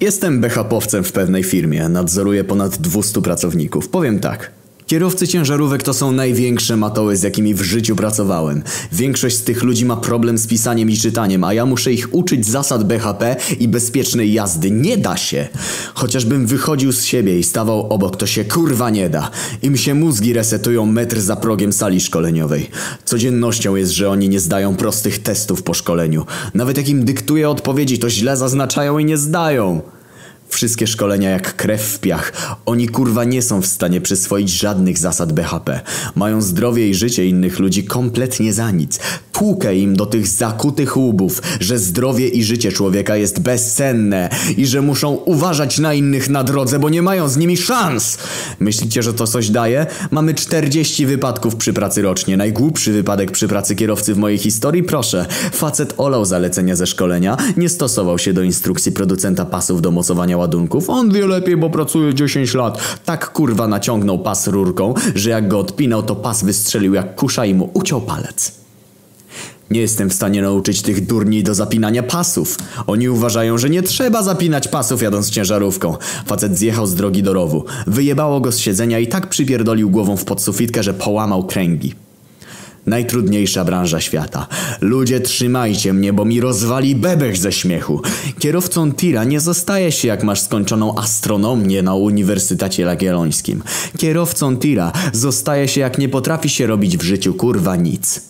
Jestem BHP-owcem w pewnej firmie, nadzoruję ponad 200 pracowników. Powiem tak. Kierowcy ciężarówek to są największe matoły, z jakimi w życiu pracowałem. Większość z tych ludzi ma problem z pisaniem i czytaniem, a ja muszę ich uczyć zasad BHP i bezpiecznej jazdy. Nie da się! Chociażbym wychodził z siebie i stawał obok, to się kurwa nie da. Im się mózgi resetują metr za progiem sali szkoleniowej. Codziennością jest, że oni nie zdają prostych testów po szkoleniu. Nawet jak im dyktuję odpowiedzi, to źle zaznaczają i nie zdają. Wszystkie szkolenia jak krew w piach. Oni kurwa nie są w stanie przyswoić żadnych zasad BHP. Mają zdrowie i życie innych ludzi kompletnie za nic. Tłukę im do tych zakutych łubów, że zdrowie i życie człowieka jest bezcenne i że muszą uważać na innych na drodze, bo nie mają z nimi szans. Myślicie, że to coś daje? Mamy 40 wypadków przy pracy rocznie. Najgłupszy wypadek przy pracy kierowcy w mojej historii? Proszę. Facet olał zalecenia ze szkolenia, nie stosował się do instrukcji producenta pasów do mocowania ładunków. On wie lepiej, bo pracuje 10 lat. Tak kurwa naciągnął pas rurką, że jak go odpinał, to pas wystrzelił jak kusza i mu uciął palec. Nie jestem w stanie nauczyć tych durni do zapinania pasów. Oni uważają, że nie trzeba zapinać pasów jadąc ciężarówką. Facet zjechał z drogi do rowu. Wyjebało go z siedzenia i tak przypierdolił głową w podsufitkę, że połamał kręgi. Najtrudniejsza branża świata. Ludzie trzymajcie mnie, bo mi rozwali bebech ze śmiechu. Kierowcą tira nie zostaje się jak masz skończoną astronomię na Uniwersytecie Jagiellońskim. Kierowcą tira zostaje się jak nie potrafi się robić w życiu kurwa nic.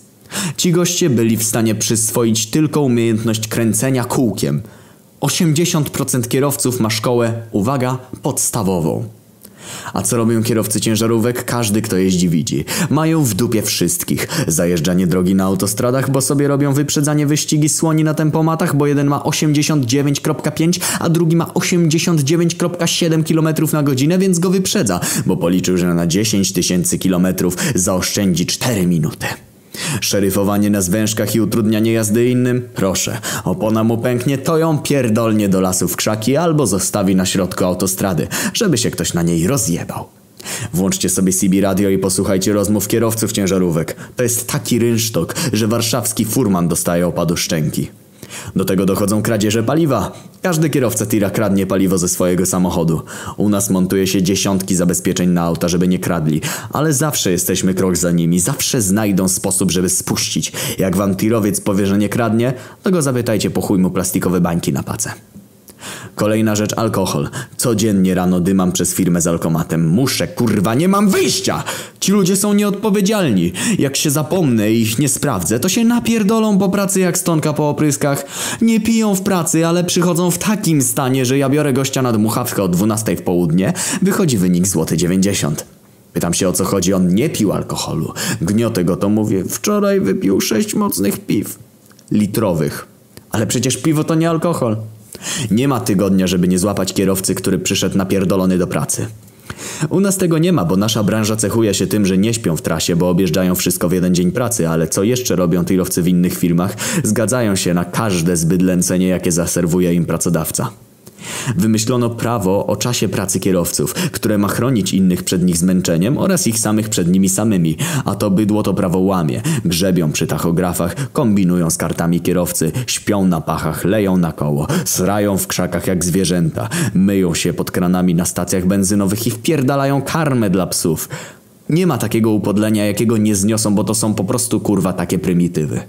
Ci goście byli w stanie przyswoić tylko umiejętność kręcenia kółkiem. 80% kierowców ma szkołę, uwaga, podstawową. A co robią kierowcy ciężarówek? Każdy, kto jeździ, widzi. Mają w dupie wszystkich. Zajeżdżanie drogi na autostradach, bo sobie robią wyprzedzanie wyścigi słoni na tempomatach, bo jeden ma 89,5, a drugi ma 89,7 km na godzinę, więc go wyprzedza, bo policzył, że na 10 tysięcy kilometrów zaoszczędzi 4 minuty. Szeryfowanie na zwężkach i utrudnianie jazdy innym? Proszę. Opona mu pęknie, to ją pierdolnie do lasu w krzaki albo zostawi na środku autostrady, żeby się ktoś na niej rozjebał. Włączcie sobie CB radio i posłuchajcie rozmów kierowców ciężarówek. To jest taki rynsztok, że warszawski furman dostaje opadu szczęki. Do tego dochodzą kradzieże paliwa. Każdy kierowca tira kradnie paliwo ze swojego samochodu. U nas montuje się dziesiątki zabezpieczeń na auta, żeby nie kradli, ale zawsze jesteśmy krok za nimi. Zawsze znajdą sposób, żeby spuścić. Jak wam tirowiec powie, że nie kradnie, to go zapytajcie po chuj mu plastikowe bańki na pacę. Kolejna rzecz, alkohol. Codziennie rano dymam przez firmę z alkomatem. Muszę, kurwa, nie mam wyjścia! Ci ludzie są nieodpowiedzialni. Jak się zapomnę i ich nie sprawdzę, to się napierdolą po pracy jak stonka po opryskach. Nie piją w pracy, ale przychodzą w takim stanie, że ja biorę gościa na dmuchawkę o 12 w południe, wychodzi wynik złoty 90. Pytam się o co chodzi, on nie pił alkoholu. Gniotę go to mówię, wczoraj wypił sześć mocnych piw. Litrowych. Ale przecież piwo to nie alkohol. Nie ma tygodnia, żeby nie złapać kierowcy, który przyszedł napierdolony do pracy. U nas tego nie ma, bo nasza branża cechuje się tym, że nie śpią w trasie, bo objeżdżają wszystko w jeden dzień pracy, ale co jeszcze robią tirowcy w innych firmach? Zgadzają się na każde zbyt lęcenie, jakie zaserwuje im pracodawca. Wymyślono prawo o czasie pracy kierowców, które ma chronić innych przed nich zmęczeniem oraz ich samych przed nimi samymi, a to bydło to prawo łamie. Grzebią przy tachografach, kombinują z kartami kierowcy, śpią na pachach, leją na koło, srają w krzakach jak zwierzęta, myją się pod kranami na stacjach benzynowych i wpierdalają karmę dla psów. Nie ma takiego upodlenia, jakiego nie zniosą, bo to są po prostu kurwa takie prymitywy.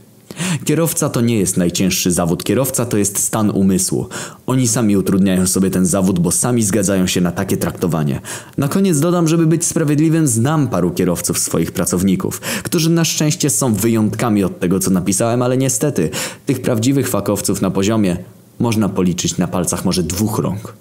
Kierowca to nie jest najcięższy zawód. Kierowca to jest stan umysłu. Oni sami utrudniają sobie ten zawód, bo sami zgadzają się na takie traktowanie. Na koniec dodam, żeby być sprawiedliwym, znam paru kierowców swoich pracowników, którzy na szczęście są wyjątkami od tego, co napisałem, ale niestety tych prawdziwych fakowców na poziomie można policzyć na palcach może dwóch rąk.